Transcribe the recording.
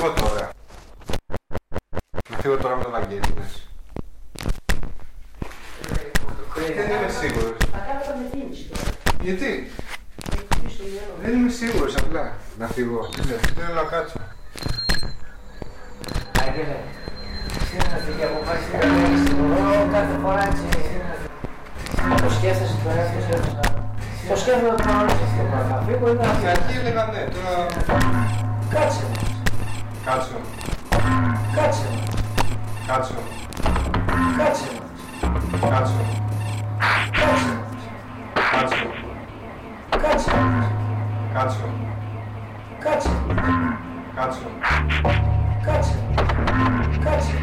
φύγω τώρα. Να φύγω τώρα με τον Αγγέλη, λες. Δεν είμαι σίγουρος. Ακάλατα με τίμηση τώρα. Γιατί; Έχει στο μυαλό. Δεν είμαι σίγουρος απλά να φύγω. Τι λες, θέλω να κάτσω. Άγγελε, συνεργαστική αποφάση δεν έχεις εγώ κάθε φορά έτσι το σκέφτεσαι το εαυτό σου το σκέφτομαι το παρόλο στο πράγμα. Φύγω ή να Στην φύγω. αρχή έλεγα ναι, τώρα Κάτσε, κάτσω, κάτσε, κάτσω, κάτσε, κάτσω, κάτσε, κάτσω, κάτσε, κάτσω, κάτσε, κάτσω, κάτσε, κάτσε,